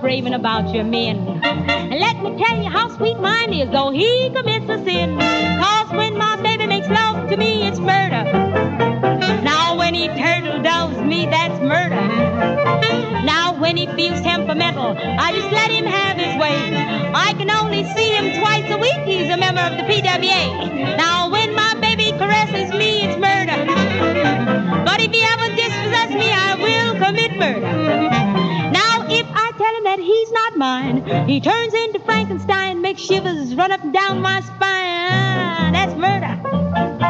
stop raving about your men. And let me tell you how sweet mine is, though he commits a sin. Cause when my baby makes love to me, it's murder. Now when he turtle doves me, that's murder. Now when he feels temperamental, I just let him have his way. I can only see him twice a week, he's a member of the PWA. Now when my baby caresses me, it's murder. But if he ever dispossesses me, I will commit murder that he's not mine. He turns into Frankenstein, makes shivers run up and down my spine. That's murder.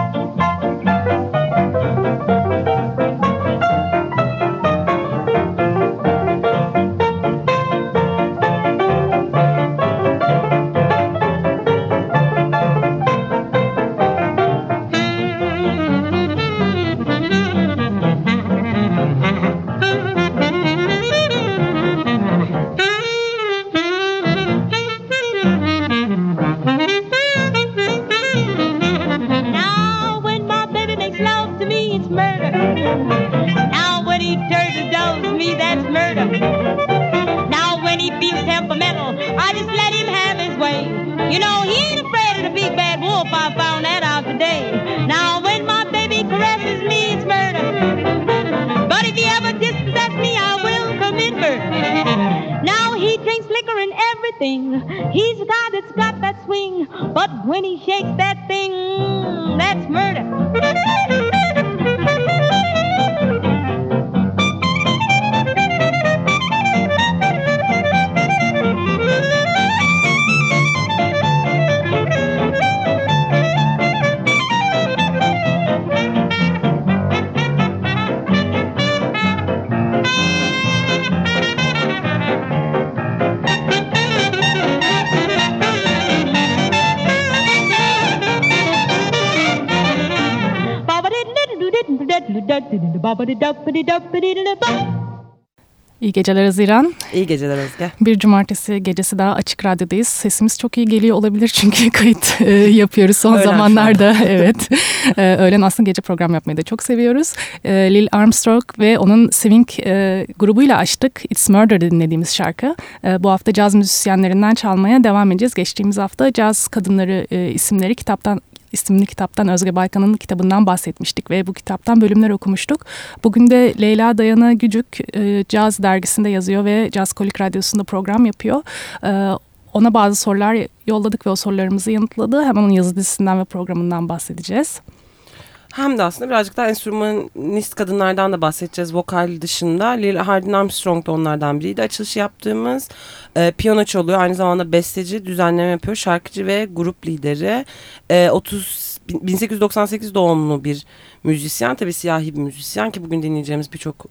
İyi geceler Haziran. İyi geceler Özge. Bir cumartesi gecesi daha Açık Radyo'dayız. Sesimiz çok iyi geliyor olabilir çünkü kayıt e, yapıyoruz son Öğlen zamanlarda. evet. E, öğlen aslında gece program yapmayı da çok seviyoruz. E, Lil Armstrong ve onun Swing e, grubuyla açtık. It's Murder dinlediğimiz şarkı. E, bu hafta caz müzisyenlerinden çalmaya devam edeceğiz. Geçtiğimiz hafta caz kadınları e, isimleri kitaptan isimli kitaptan Özge Baykan'ın kitabından bahsetmiştik ve bu kitaptan bölümler okumuştuk. Bugün de Leyla Dayana Gücük e, Caz dergisinde yazıyor ve Caz Kolik Radyosu'nda program yapıyor. E, ona bazı sorular yolladık ve o sorularımızı yanıtladı. Hemen onun yazı dizisinden ve programından bahsedeceğiz. Hem de aslında birazcık daha enstrümanist kadınlardan da bahsedeceğiz vokal dışında. Lil Hardin Armstrong da onlardan biriydi. Açılışı yaptığımız e, piyano çalıyor. Aynı zamanda besteci, düzenleme yapıyor. Şarkıcı ve grup lideri. E, 30 1898 doğumlu bir müzisyen. Tabii siyahi bir müzisyen ki bugün dinleyeceğimiz birçok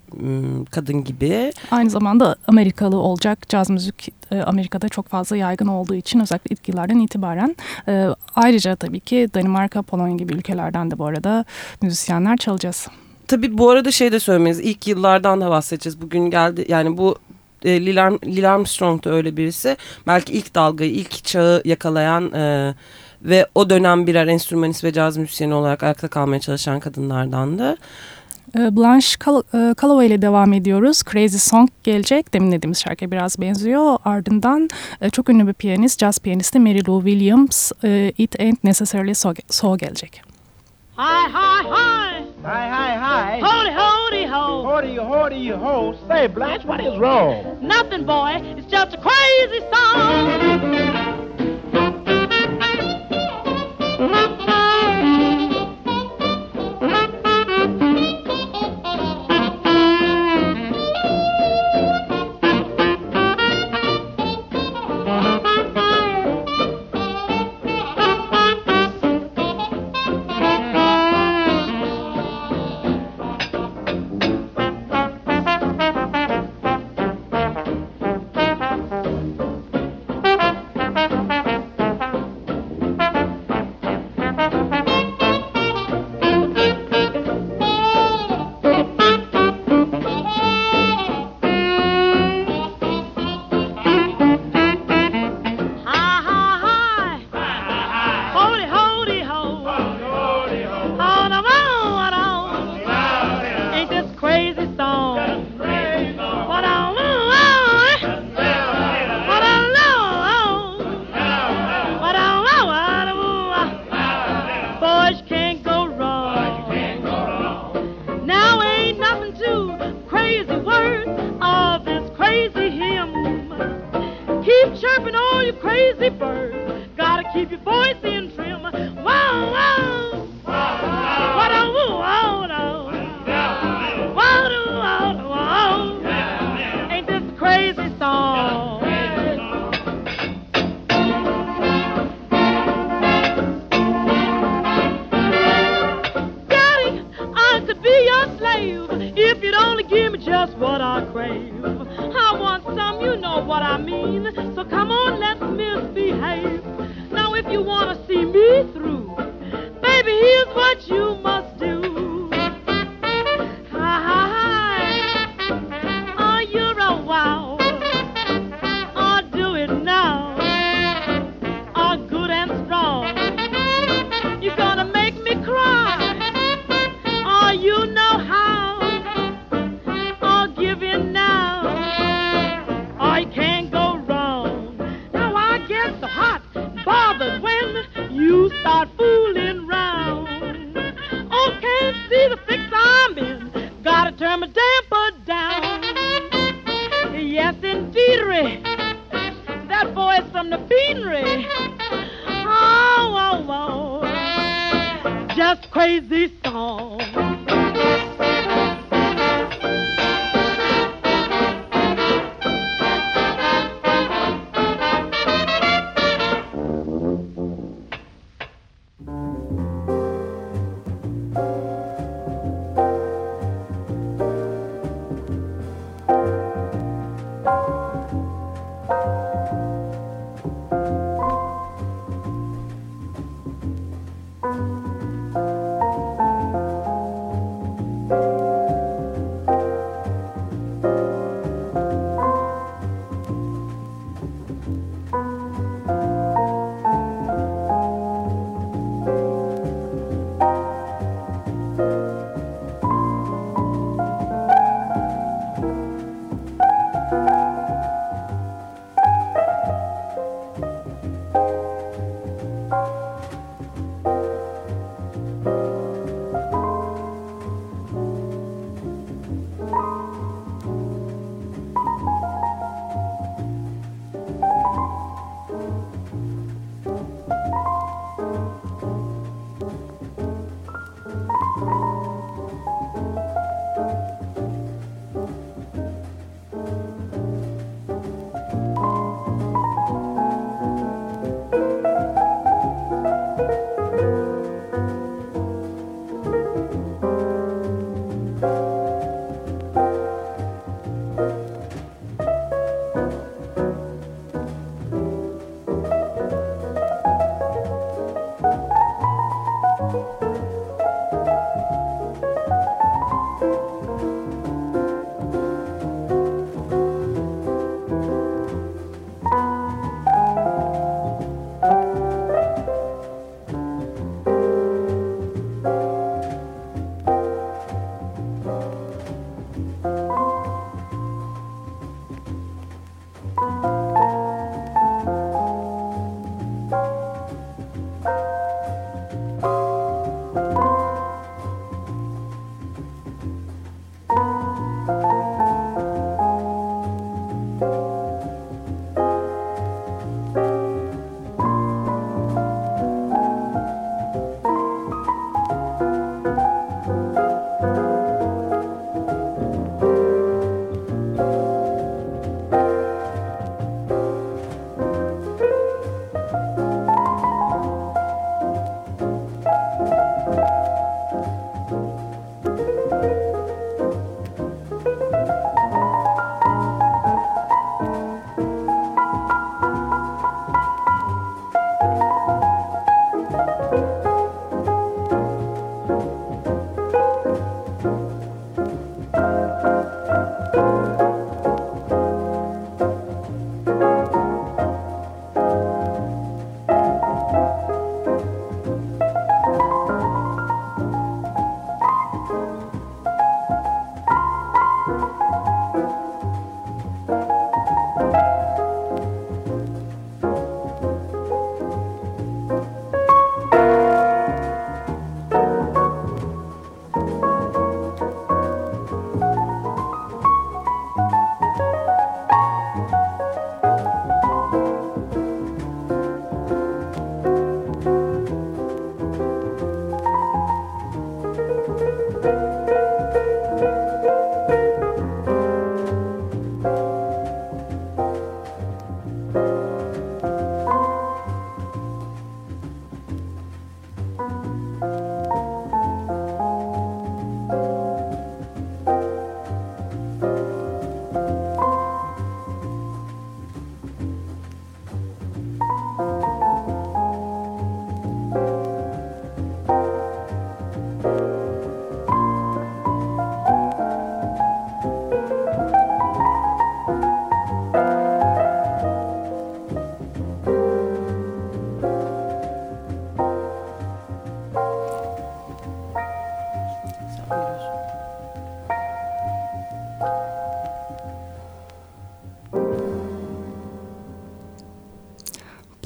kadın gibi. Aynı zamanda Amerikalı olacak. Caz müzik e, Amerika'da çok fazla yaygın olduğu için özellikle ilk yıllardan itibaren. E, ayrıca tabii ki Danimarka, Polonya gibi ülkelerden de bu arada müzisyenler çalacağız. Tabii bu arada şey de söylemeyiz. İlk yıllardan da bahsedeceğiz. Bugün geldi yani bu e, Lil, Arm, Lil Armstrong da öyle birisi. Belki ilk dalgayı, ilk çağı yakalayan e, ve o dönem birer enstrümanist ve caz müzisyeni olarak ayakta kalmaya çalışan kadınlardandı. Ee, Blanche e, Calloway ile devam ediyoruz. Crazy Song gelecek. Demin dediğimiz şarkıya biraz benziyor. Ardından e, çok ünlü bir piyanist, jazz piyanisti Mary Lou Williams e, It Ain't Necessarily So, so gelecek. Hi, hi, hi. Hi, hi, hi. Howdy, howdy, ho. Howdy, howdy, ho. Say, Blanche, what is wrong? Nothing, boy. It's just a crazy song.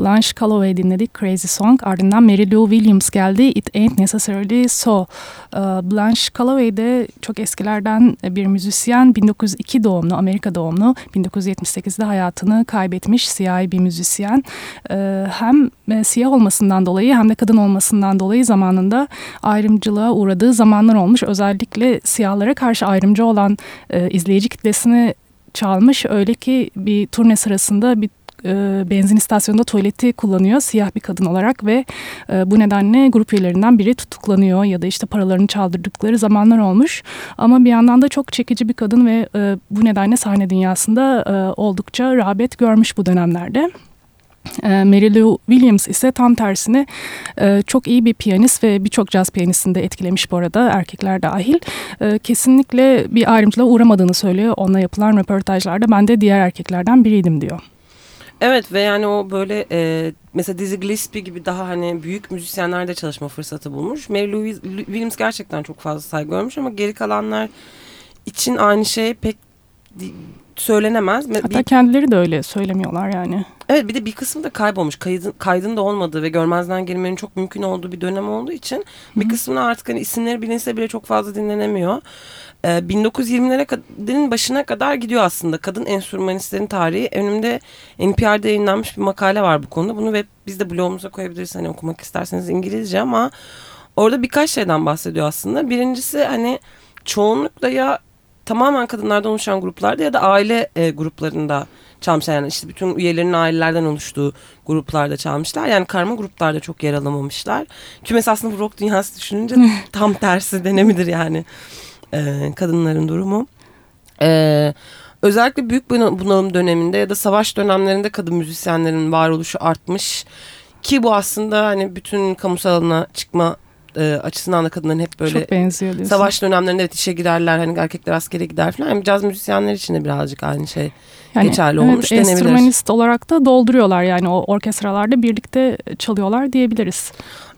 Blanche Calloway dinledik Crazy Song. Ardından Mary Lou Williams geldi It Ain't Necessarily So. Ee, Blanche Calloway de çok eskilerden bir müzisyen. 1902 doğumlu, Amerika doğumlu. 1978'de hayatını kaybetmiş siyahi bir müzisyen. Ee, hem e, siyah olmasından dolayı hem de kadın olmasından dolayı zamanında ayrımcılığa uğradığı zamanlar olmuş. Özellikle siyahlara karşı ayrımcı olan e, izleyici kitlesini çalmış. Öyle ki bir turne sırasında bir e, benzin istasyonunda tuvaleti kullanıyor siyah bir kadın olarak ve e, bu nedenle grup üyelerinden biri tutuklanıyor ya da işte paralarını çaldırdıkları zamanlar olmuş. Ama bir yandan da çok çekici bir kadın ve e, bu nedenle sahne dünyasında e, oldukça rağbet görmüş bu dönemlerde. E, Mary Lou Williams ise tam tersine e, çok iyi bir piyanist ve birçok caz piyanistini de etkilemiş bu arada erkekler dahil. E, kesinlikle bir ayrımcılığa uğramadığını söylüyor. Onunla yapılan röportajlarda ben de diğer erkeklerden biriydim diyor. Evet ve yani o böyle e, mesela Dizzy Gillespie gibi daha hani büyük müzisyenlerde çalışma fırsatı bulmuş. Mary Louise Williams gerçekten çok fazla saygı görmüş ama geri kalanlar için aynı şey pek söylenemez. Hatta bir, kendileri de öyle söylemiyorlar yani. Evet bir de bir kısmı da kaybolmuş. Kaydın, kaydın da olmadığı ve görmezden gelmenin çok mümkün olduğu bir dönem olduğu için Hı. bir kısmını artık hani isimleri bilinse bile çok fazla dinlenemiyor. 1920'lerin ee, başına kadar gidiyor aslında kadın enstrümanistlerin tarihi. Önümde NPR'da yayınlanmış bir makale var bu konuda. Bunu web biz de blogumuza koyabiliriz hani okumak isterseniz İngilizce ama orada birkaç şeyden bahsediyor aslında. Birincisi hani çoğunlukla ya tamamen kadınlardan oluşan gruplarda ya da aile e, gruplarında çalmışlar. Yani işte bütün üyelerinin ailelerden oluştuğu gruplarda çalmışlar. Yani karma gruplarda çok yer alamamışlar. Kümes aslında bu rock dünyası düşününce tam tersi denemidir yani e, kadınların durumu. E, özellikle büyük bunalım döneminde ya da savaş dönemlerinde kadın müzisyenlerin varoluşu artmış. Ki bu aslında hani bütün kamusal alana çıkma e, açısından da kadınların hep böyle Çok benziyor diyorsun. savaş dönemlerinde evet işe giderler hani erkekler askere gider falan. Yani caz müzisyenler için de birazcık aynı şey yani, geçerli evet, olmuş denebilir. Enstrümanist olarak da dolduruyorlar yani o orkestralarda birlikte çalıyorlar diyebiliriz.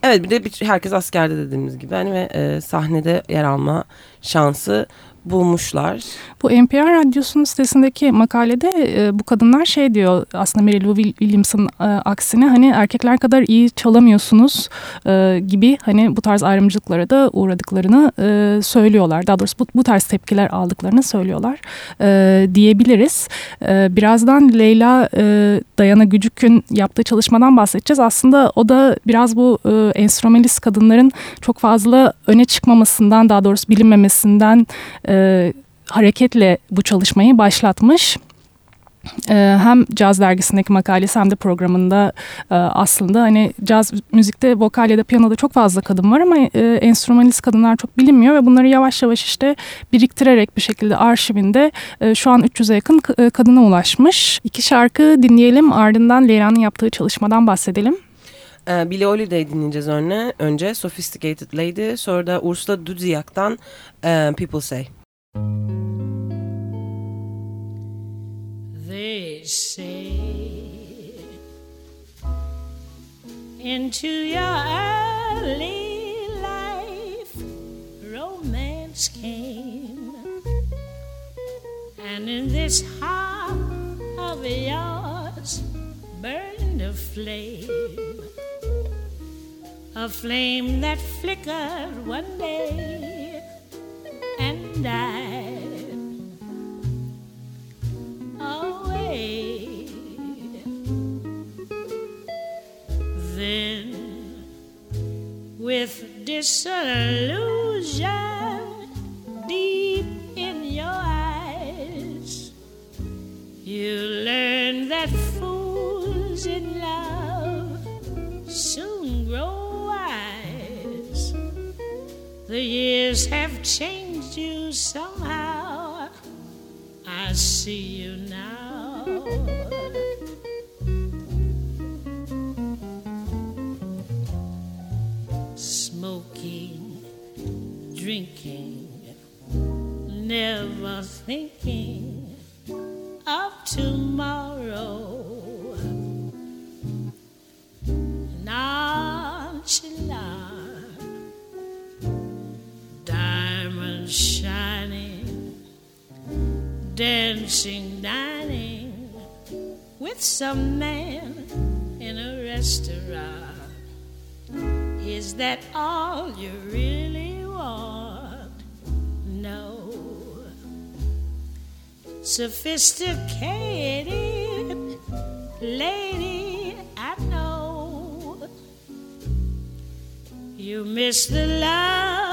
Evet bir de herkes askerde dediğimiz gibi. Hani ve e, sahnede yer alma şansı bulmuşlar. Bu NPR Radyosu'nun sitesindeki makalede e, bu kadınlar şey diyor aslında Mary Lou Williams'ın e, aksine hani erkekler kadar iyi çalamıyorsunuz e, gibi hani bu tarz ayrımcılıklara da uğradıklarını e, söylüyorlar. Daha doğrusu bu, bu tarz tepkiler aldıklarını söylüyorlar e, diyebiliriz. E, birazdan Leyla e, Dayana Gücük'ün yaptığı çalışmadan bahsedeceğiz. Aslında o da biraz bu e, enstrümanist kadınların çok fazla öne çıkmamasından daha doğrusu bilinmemesinden e, e, hareketle bu çalışmayı başlatmış. Ee, hem caz dergisindeki makalesi hem de programında e, aslında hani caz müzikte vokal ya da piyanoda çok fazla kadın var ama e, enstrümanist kadınlar çok bilinmiyor ve bunları yavaş yavaş işte biriktirerek bir şekilde arşivinde e, şu an 300'e yakın e, kadına ulaşmış. İki şarkı dinleyelim ardından Leyra'nın yaptığı çalışmadan bahsedelim. Billie Holiday dinleyeceğiz önce. Önce Sophisticated Lady sonra da Ursula Dudziak'tan People Say. They say into your early life romance came, and in this heart of yours burned a flame, a flame that flickered one day and I away. Then, with disillusion deep in your eyes, you learn that fools in love soon grow wise. The years have changed you somehow. I see you now. Smoking, drinking, never thinking of tomorrow. Nonchalant, shining, dancing, dining with some man in a restaurant. Is that all you really want? No. Sophisticated lady, I know. You miss the love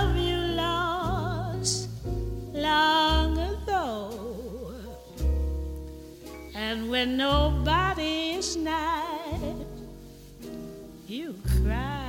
when nobody is nigh, you cry.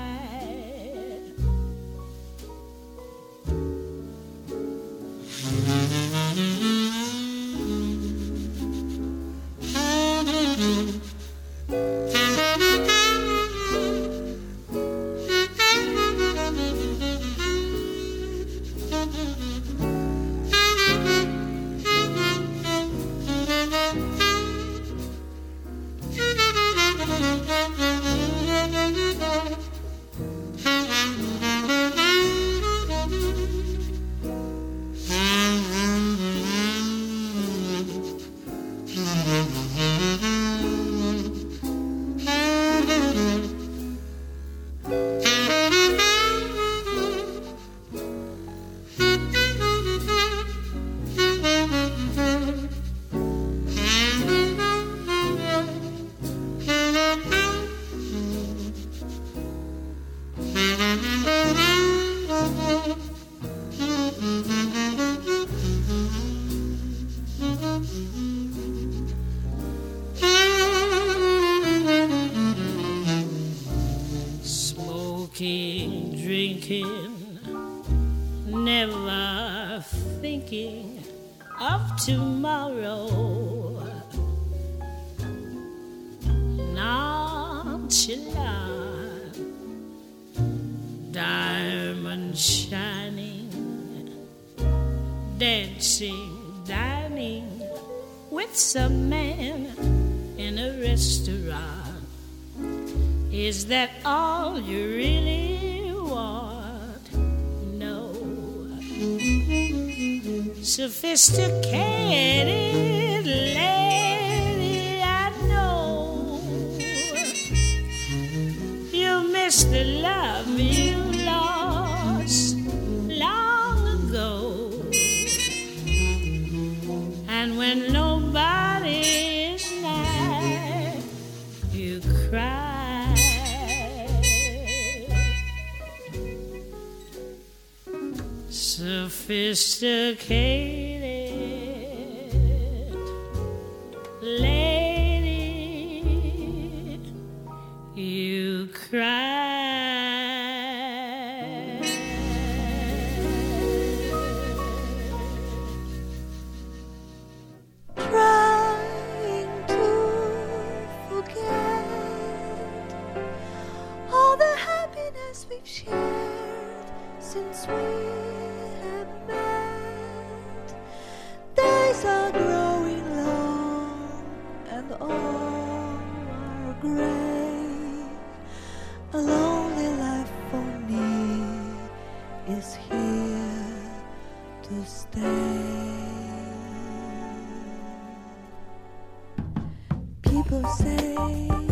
Smoking, drinking, never thinking of tomorrow. Nonchalant, diamond shining, dancing, dining with some man in a restaurant. Is that all you really want? No. Sophisticated lady, I know. You miss the love you Sophisticated lady, you cry. People say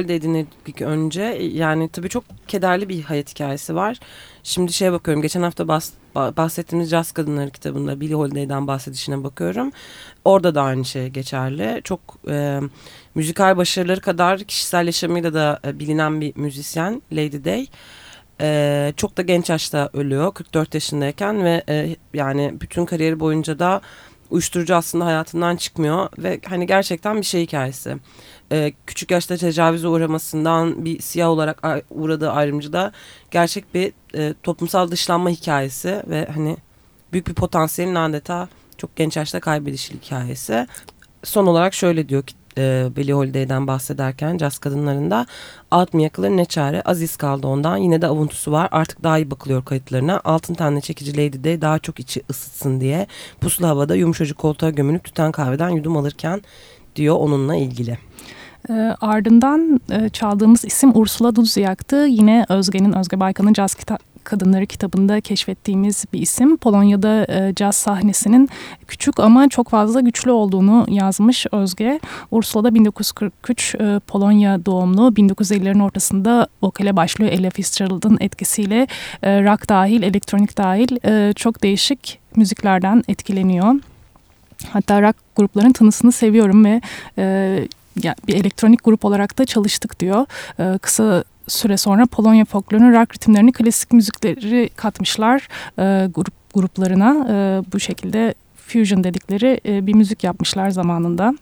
Billie Holiday dinledik önce. Yani tabii çok kederli bir hayat hikayesi var. Şimdi şeye bakıyorum. Geçen hafta bahs- ba- bahsettiğimiz Caz Kadınları kitabında Billie Holiday'den bahsedişine bakıyorum. Orada da aynı şey geçerli. Çok e, müzikal başarıları kadar kişisel yaşamıyla da e, bilinen bir müzisyen Lady Day. E, çok da genç yaşta ölüyor 44 yaşındayken ve e, yani bütün kariyeri boyunca da uyuşturucu aslında hayatından çıkmıyor ve hani gerçekten bir şey hikayesi. E, küçük yaşta tecavüze uğramasından bir siyah olarak uğradığı ayrımcıda gerçek bir e, toplumsal dışlanma hikayesi ve hani büyük bir potansiyelin adeta çok genç yaşta kaybedişi hikayesi. Son olarak şöyle diyor ki e, Billie Holiday'den bahsederken caz kadınlarında alt mı yakılır ne çare aziz kaldı ondan yine de avuntusu var artık daha iyi bakılıyor kayıtlarına altın tenli çekici Lady Day daha çok içi ısıtsın diye puslu havada yumuşacık koltuğa gömülüp tüten kahveden yudum alırken diyor onunla ilgili. E, ardından e, çaldığımız isim Ursula Dudziak'tı. Yine Özge'nin, Özge Baykan'ın Caz kita- Kadınları kitabında keşfettiğimiz bir isim. Polonya'da e, caz sahnesinin küçük ama çok fazla güçlü olduğunu yazmış Özge. Ursula da 1943 e, Polonya doğumlu. 1950'lerin ortasında vokale başlıyor Ella Fitzgerald'ın etkisiyle. E, rock dahil, elektronik dahil e, çok değişik müziklerden etkileniyor. Hatta rock grupların tınısını seviyorum ve e, ya bir elektronik grup olarak da çalıştık diyor. E, kısa süre sonra Polonya folklorunun rock ritimlerini klasik müzikleri katmışlar e, grup gruplarına. E, bu şekilde fusion dedikleri e, bir müzik yapmışlar zamanında.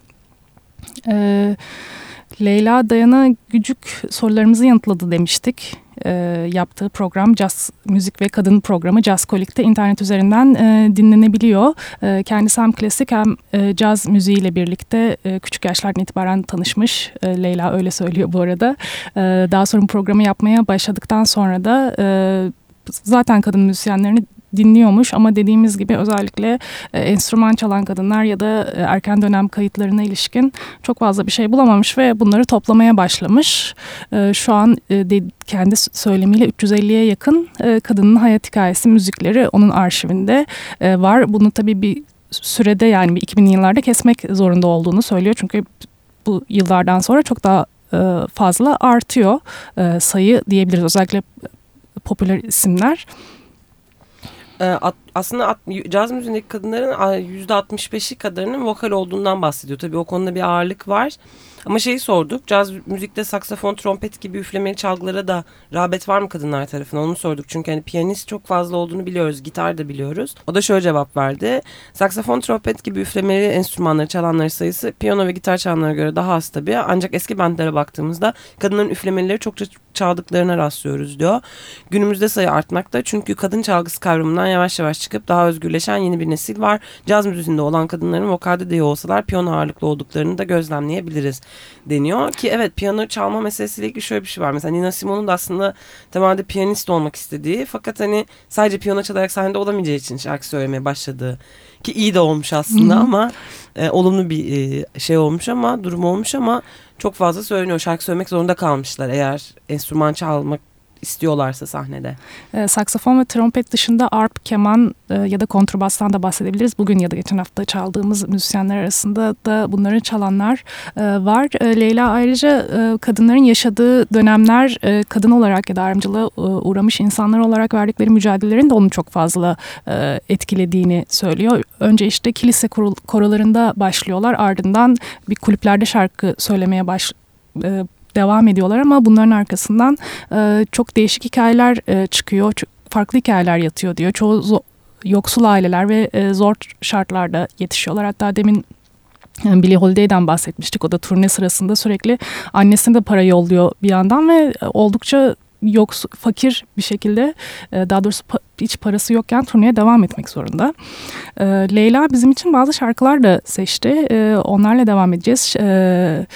Leyla Dayana Gücük sorularımızı yanıtladı demiştik. E, yaptığı program Jazz Müzik ve Kadın programı Jazz Kolik'te internet üzerinden e, dinlenebiliyor. E, kendisi hem klasik hem e, caz müziğiyle birlikte e, küçük yaşlardan itibaren tanışmış. E, Leyla öyle söylüyor bu arada. E, daha sonra programı yapmaya başladıktan sonra da e, zaten kadın müzisyenlerini dinliyormuş ama dediğimiz gibi özellikle e, enstrüman çalan kadınlar ya da e, erken dönem kayıtlarına ilişkin çok fazla bir şey bulamamış ve bunları toplamaya başlamış. E, şu an e, de, kendi söylemiyle 350'ye yakın e, kadının hayat hikayesi müzikleri onun arşivinde e, var. Bunu tabii bir sürede yani bir 2000'li yıllarda kesmek zorunda olduğunu söylüyor. Çünkü bu yıllardan sonra çok daha e, fazla artıyor e, sayı diyebiliriz. Özellikle popüler isimler. Eh, at aslında at- caz müziğindeki kadınların a, %65'i kadarının vokal olduğundan bahsediyor. Tabii o konuda bir ağırlık var. Ama şeyi sorduk. Caz müzikte saksafon, trompet gibi üflemeli çalgılara da rağbet var mı kadınlar tarafından? Onu sorduk. Çünkü hani piyanist çok fazla olduğunu biliyoruz. Gitar da biliyoruz. O da şöyle cevap verdi. Saksafon, trompet gibi üflemeli enstrümanları çalanların sayısı piyano ve gitar çalanlara göre daha az tabii. Ancak eski bandlara baktığımızda kadınların üflemelileri çokça çaldıklarına rastlıyoruz diyor. Günümüzde sayı artmakta çünkü kadın çalgısı kavramından yavaş yavaş çıkıp daha özgürleşen yeni bir nesil var. Caz müziğinde olan kadınların vokalde de olsalar piyano ağırlıklı olduklarını da gözlemleyebiliriz deniyor. Ki evet piyano çalma meselesiyle ilgili şöyle bir şey var. Mesela Nina Simone'un da aslında temelde piyanist olmak istediği fakat hani sadece piyano çalarak sahnede olamayacağı için şarkı söylemeye başladığı ki iyi de olmuş aslında Hı hı. ama e, olumlu bir e, şey olmuş ama durum olmuş ama çok fazla söyleniyor. Şarkı söylemek zorunda kalmışlar eğer enstrüman çalmak istiyorlarsa sahnede. E, saksafon ve trompet dışında arp, keman e, ya da kontrbastan da bahsedebiliriz. Bugün ya da geçen hafta çaldığımız müzisyenler arasında da bunları çalanlar e, var. E, Leyla ayrıca e, kadınların yaşadığı dönemler e, kadın olarak ya da ayrımcılığa e, uğramış insanlar olarak verdikleri mücadelelerin de onu çok fazla e, etkilediğini söylüyor. Önce işte kilise korolarında başlıyorlar ardından bir kulüplerde şarkı söylemeye baş e, devam ediyorlar ama bunların arkasından e, çok değişik hikayeler e, çıkıyor. Çok farklı hikayeler yatıyor diyor. Çoğu yoksul aileler ve e, zor şartlarda yetişiyorlar. Hatta demin e, Billie Holiday'den bahsetmiştik. O da turne sırasında sürekli annesine de para yolluyor bir yandan ve e, oldukça yoksul, fakir bir şekilde e, daha doğrusu pa- hiç parası yokken turneye devam etmek zorunda. E, Leyla bizim için bazı şarkılar da seçti. E, onlarla devam edeceğiz. E,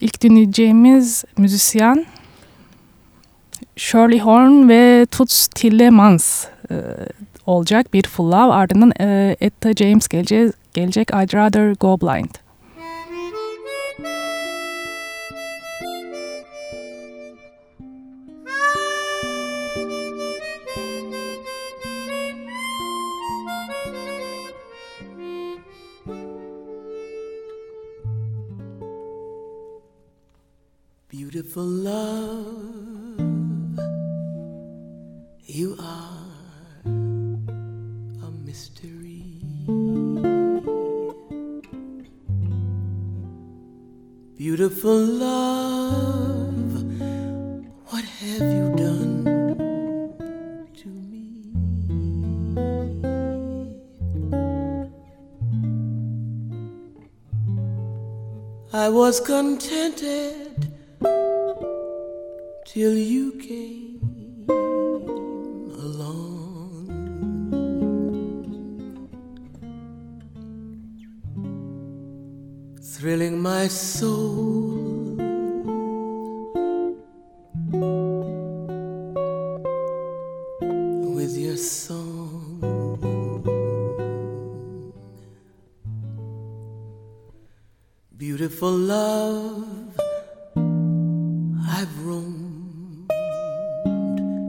ilk dinleyeceğimiz müzisyen Shirley Horn ve Toots Tillemans e, olacak. Beautiful Love. Ardından e, Etta James gelecek, gelecek I'd Rather Go Blind. beautiful love, you are a mystery. Beautiful love, what have you done to me? I was contented till you came along. Thrilling my soul, with your song, beautiful love I've roamed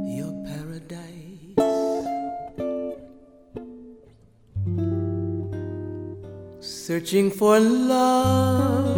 your paradise, searching for love.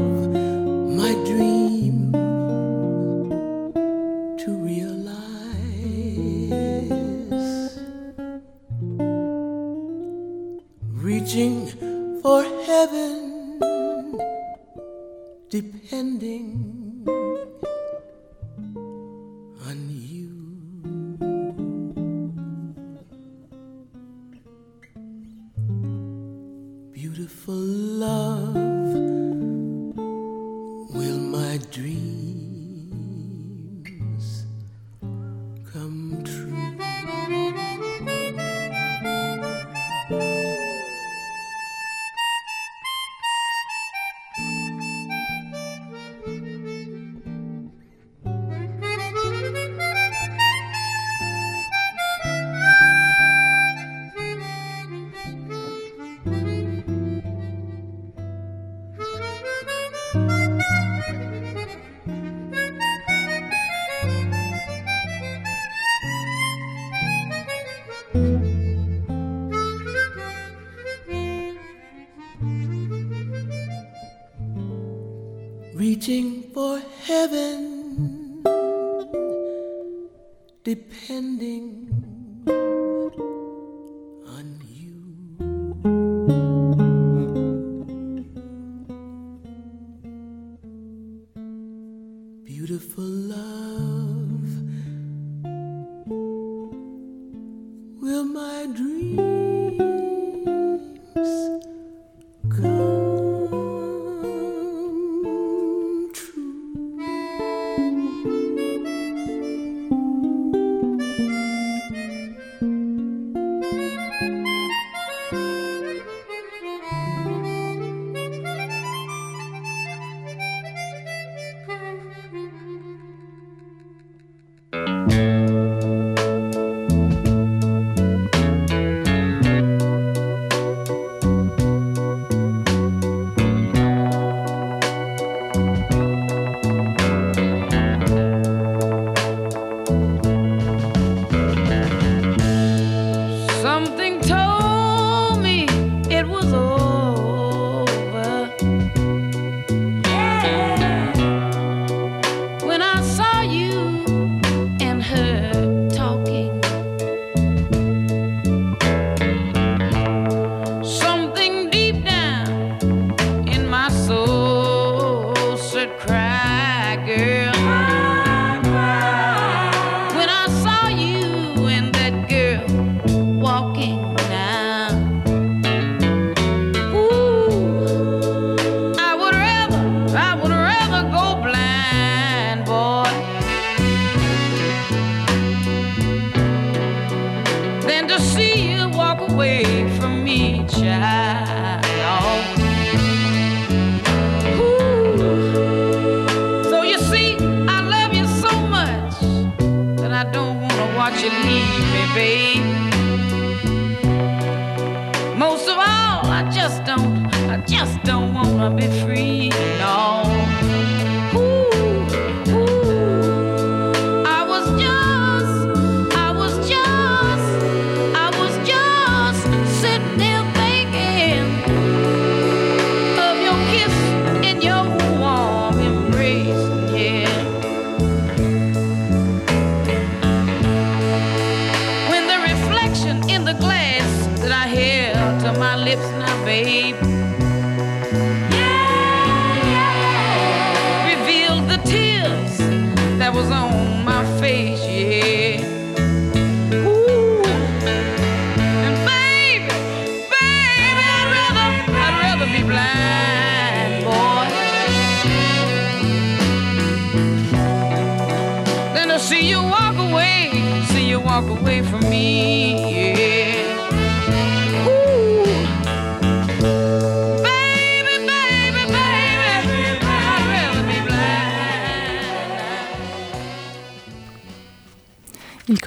just don't wanna be free, no.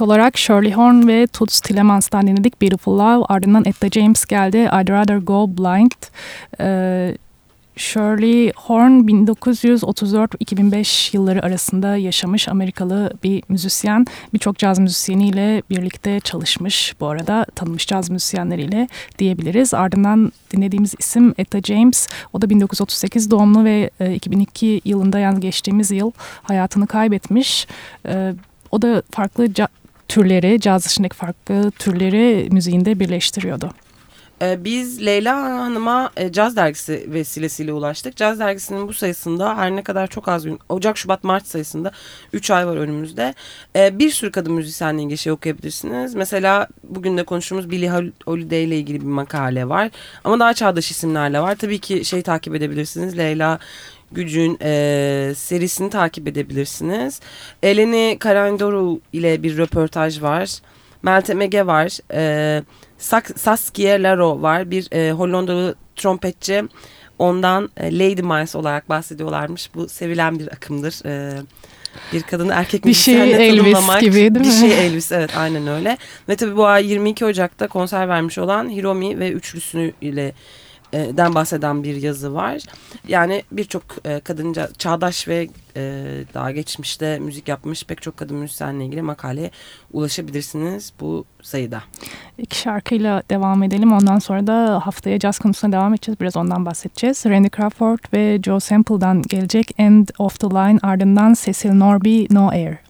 Olarak Shirley Horn ve Toots Tillemans'tan dinledik Beautiful Love. Ardından Etta James geldi I'd Rather Go Blind. Ee, Shirley Horn 1934-2005 yılları arasında yaşamış Amerikalı bir müzisyen. Birçok caz müzisyeniyle birlikte çalışmış bu arada tanınmış caz müzisyenleriyle diyebiliriz. Ardından dinlediğimiz isim Etta James. O da 1938 doğumlu ve e, 2002 yılında yani geçtiğimiz yıl hayatını kaybetmiş. E, o da farklı türleri, caz dışındaki farklı türleri müziğinde birleştiriyordu. Ee, Biz Leyla Hanım'a e, Caz Dergisi vesilesiyle ulaştık. Caz Dergisi'nin bu sayısında her ne kadar çok az gün, Ocak, Şubat, Mart sayısında 3 ay var önümüzde. Ee, Bir sürü kadın müzisyenle ilgili şey okuyabilirsiniz. Mesela bugün de konuştuğumuz Billie Hol- Holiday ile ilgili bir makale var. Ama daha çağdaş isimlerle var. Tabii ki şey takip edebilirsiniz. Leyla Gücün e, serisini takip edebilirsiniz. Eleni Karandoru ile bir röportaj var. Meltem Ege var. E, Saskia Laro var. Bir e, Hollandalı trompetçi. Ondan e, Lady Miles olarak bahsediyorlarmış. Bu sevilen bir akımdır. E, bir kadını erkek Bir şey Elvis tanımlamak. gibi değil bir mi? şey Elvis evet aynen öyle. Ve tabii bu ay 22 Ocak'ta konser vermiş olan Hiromi ve üçlüsünü ile den bahseden bir yazı var. Yani birçok e, kadınca çağdaş ve e, daha geçmişte müzik yapmış pek çok kadın müzisyenle ilgili makaleye ulaşabilirsiniz bu sayıda. İki şarkıyla devam edelim. Ondan sonra da haftaya caz konusuna devam edeceğiz. Biraz ondan bahsedeceğiz. Randy Crawford ve Joe Sample'dan gelecek End of the Line ardından Cecil Norby No Air.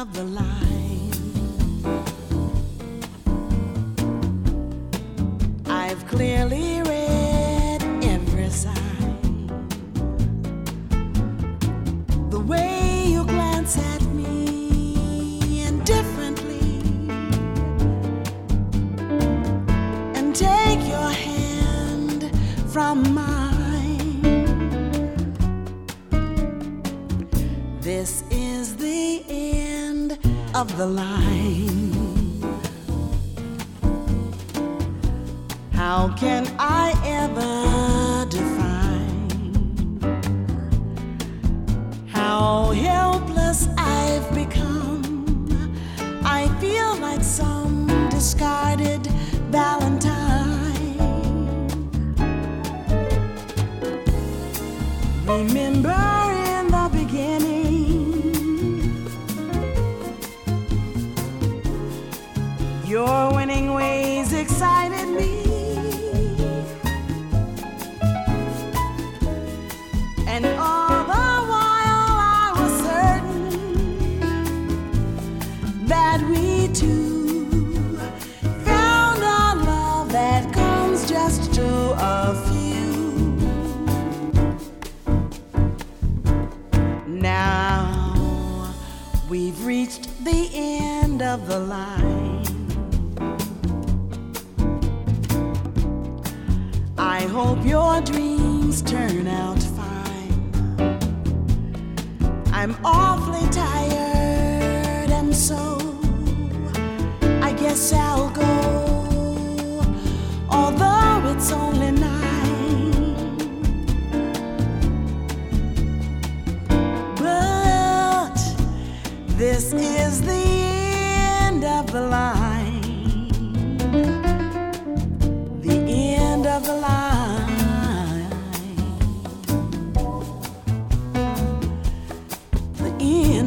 Of the line. I've clearly read every sign. The way you glance at me indifferently and take your hand from mine. This of the line. How can I ever define how helpless I've become? I feel like some discarded Valentine. Remember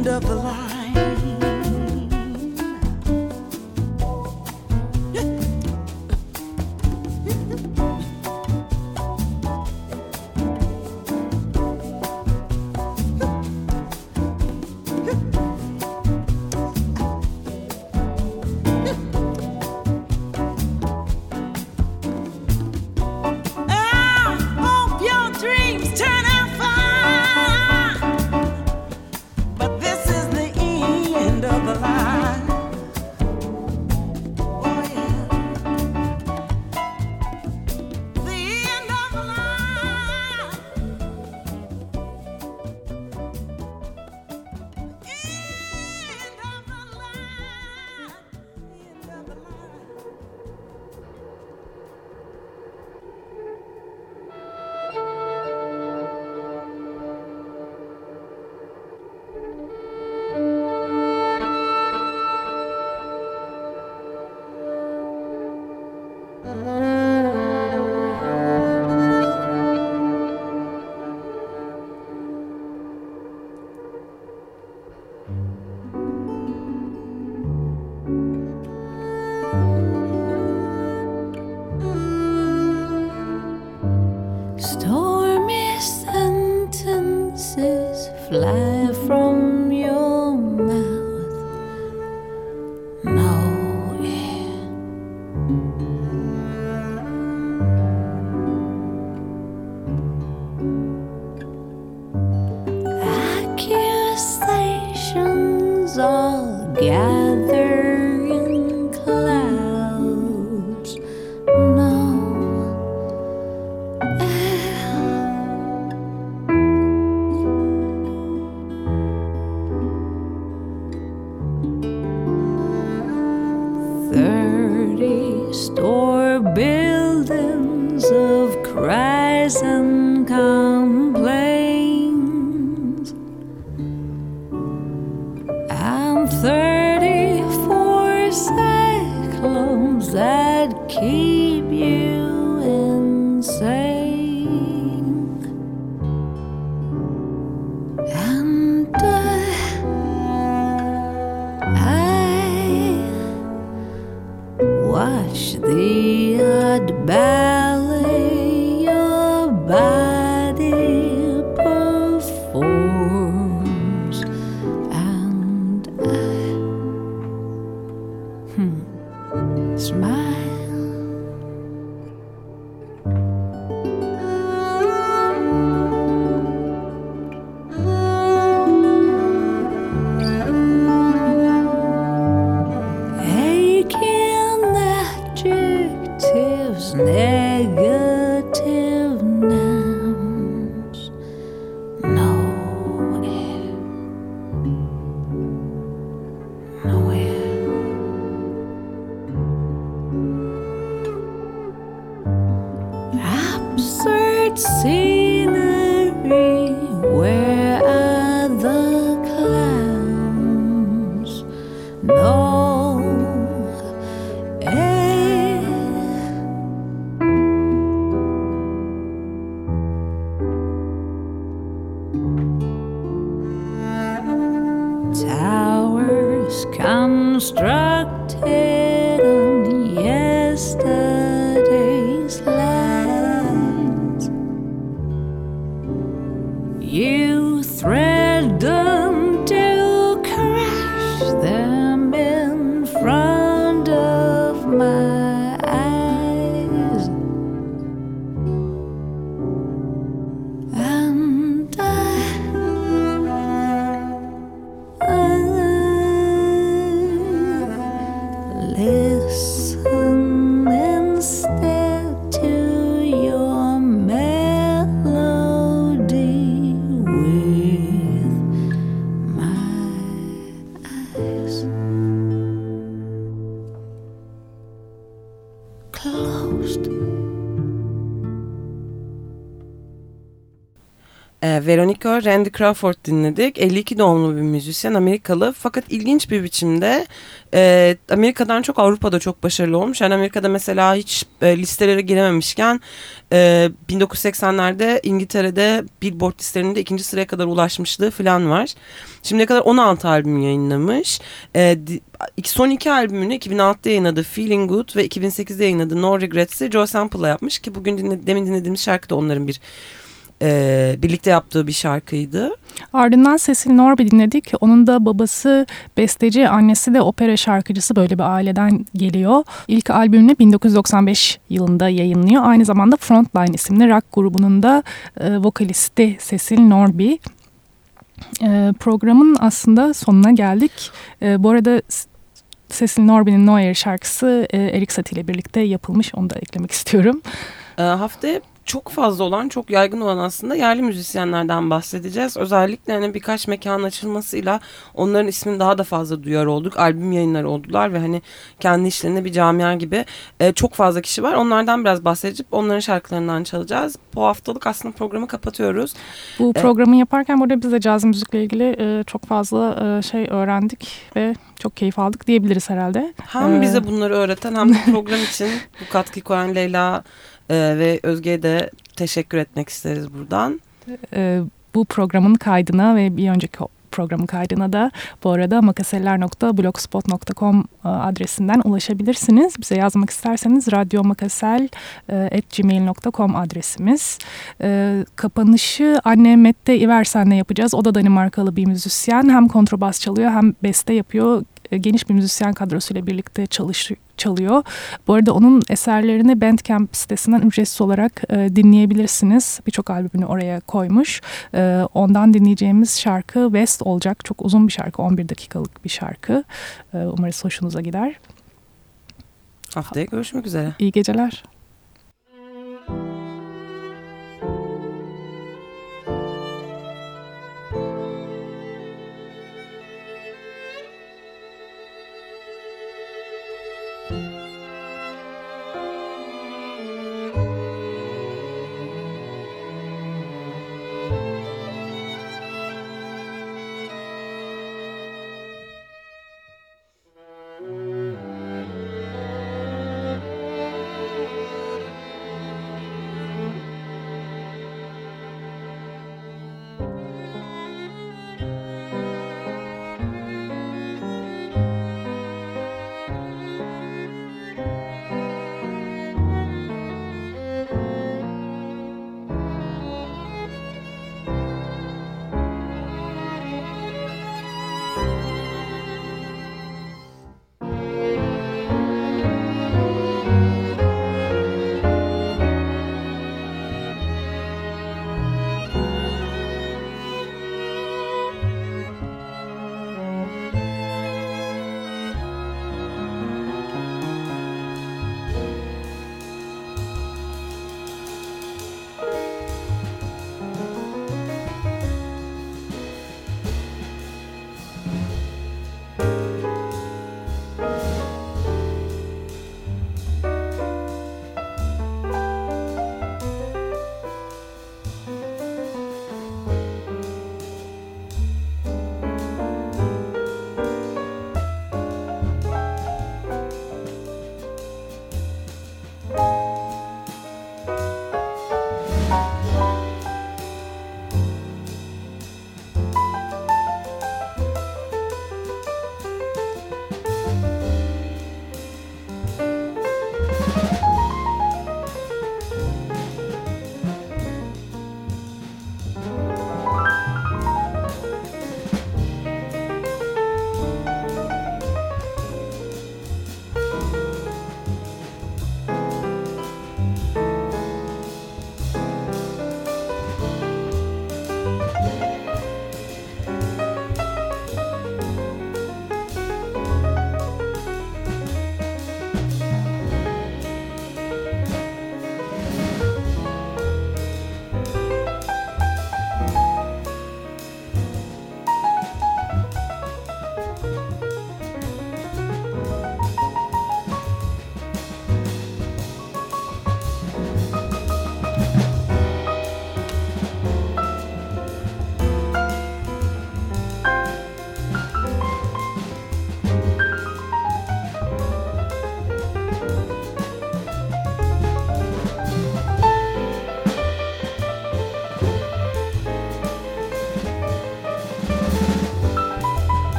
end of the line. struck Randy Crawford dinledik. 52 doğumlu bir müzisyen Amerikalı. Fakat ilginç bir biçimde e, Amerika'dan çok Avrupa'da çok başarılı olmuş. Yani Amerika'da mesela hiç e, listelere girememişken e, 1980'lerde İngiltere'de Billboard listelerinde ikinci sıraya kadar ulaşmışlığı falan var. Şimdiye kadar 16 albüm yayınlamış. E, son iki albümünü 2006'da yayınladı Feeling Good ve 2008'de yayınladı No Regrets'i Joe Sample'la yapmış ki bugün dinle, demin dinlediğimiz şarkı da onların bir e, birlikte yaptığı bir şarkıydı. Ardından Cecil Norby dinledik. Onun da babası besteci, annesi de opera şarkıcısı böyle bir aileden geliyor. İlk albümünü 1995 yılında yayınlıyor. Aynı zamanda Frontline isimli rock grubunun da e, vokalisti Cecil Norby. E, programın aslında sonuna geldik. E, bu arada Cecil Norby'nin Noir şarkısı e, Erik Satie ile birlikte yapılmış. Onu da eklemek istiyorum. E, haftaya çok fazla olan, çok yaygın olan aslında yerli müzisyenlerden bahsedeceğiz. Özellikle hani birkaç mekanın açılmasıyla onların ismini daha da fazla duyar olduk. Albüm yayınları oldular ve hani kendi işlerinde bir camia gibi e, çok fazla kişi var. Onlardan biraz bahsedip onların şarkılarından çalacağız. Bu haftalık aslında programı kapatıyoruz. Bu E, programı yaparken burada biz de caz müzikle ilgili e, çok fazla e, şey öğrendik ve çok keyif aldık diyebiliriz herhalde. Hem Ee, bize bunları öğreten hem de program için bu katkı koyan Leyla e, ve Özge'ye de teşekkür etmek isteriz buradan. e, bu programın kaydına ve bir önceki programın kaydına da bu arada makaseller.blogspot.com e, adresinden ulaşabilirsiniz. Bize yazmak isterseniz radyomakasel.gmail.com adresimiz. E, kapanışı anne Mette İversen'le yapacağız. O da Danimarkalı bir müzisyen. Hem kontrabas çalıyor hem beste yapıyor. E, Geniş bir müzisyen kadrosuyla birlikte çalış, çalıyor. Bu arada onun eserlerini Bandcamp sitesinden ücretsiz olarak e, dinleyebilirsiniz. Birçok albümünü oraya koymuş. E, ondan dinleyeceğimiz şarkı West olacak. Çok uzun bir şarkı, 11 dakikalık bir şarkı. E, umarız hoşunuza gider. Haftaya görüşmek üzere. İyi geceler.